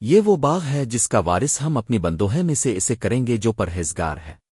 یہ وہ باغ ہے جس کا وارث ہم اپنی بندوہے میں سے اسے کریں گے جو پرہیزگار ہے۔